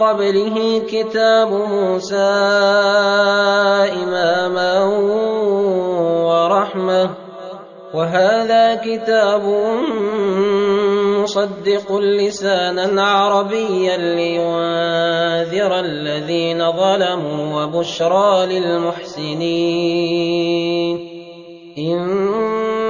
قبله كتاب موسى إماما ورحمة وهذا كتاب مصدق لسانا عربيا لينذر الذين ظلموا وبشرى للمحسنين.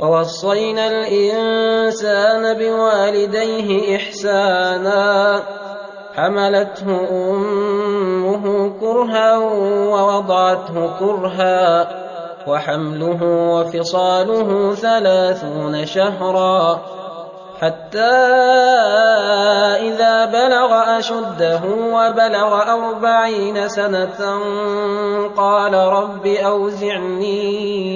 ووصينا الإنسان بوالديه إحسانا. حملته أمه كرها ووضعته كرها وحمله وفصاله ثلاثون شهرا. حتى إذا بلغ أشده وبلغ أربعين سنة قال رب أوزعني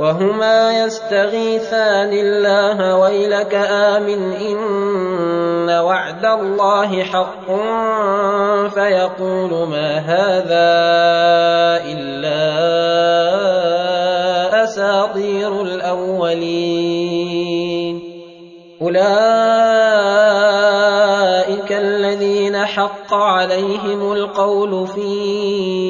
وهما يستغيثان الله ويلك آمن إن وعد الله حق فيقول ما هذا إلا أساطير الأولين. أولئك الذين حق عليهم القول في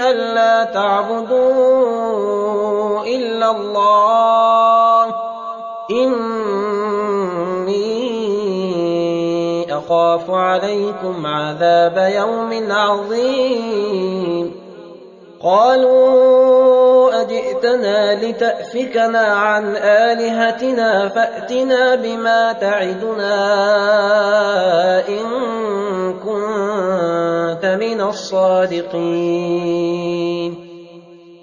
ألا تعبدوا إلا الله. إني أخاف عليكم عذاب يوم عظيم. قالوا أجئتنا لتأفكنا عن آلهتنا فأتنا بما تعدنا إن كنت من الصادقين.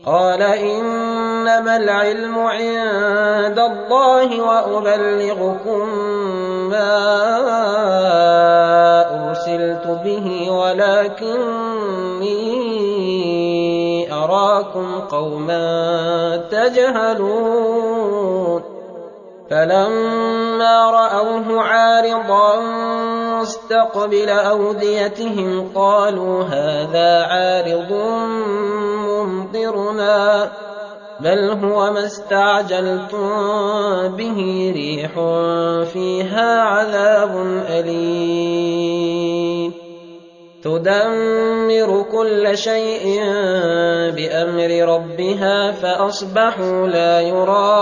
قال إنما العلم عند الله وأبلغكم ما أرسلت به ولكني أراكم قوما تجهلون. فلما رأوه عارضا مستقبل أوديتهم قالوا هذا عارض ممطرنا بل هو ما استعجلتم به ريح فيها عذاب أليم. تدمر كل شيء بأمر ربها فأصبحوا لا يرى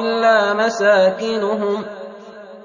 إلا مساكنهم.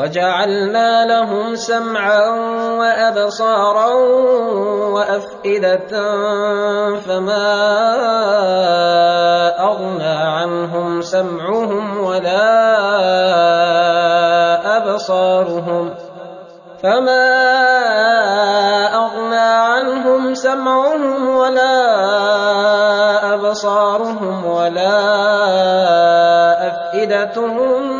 وجعلنا لهم سمعا وأبصارا وأفئدة فما أغنى عنهم سمعهم ولا أبصارهم فما أغنى عنهم سمعهم ولا أبصارهم ولا أفئدتهم من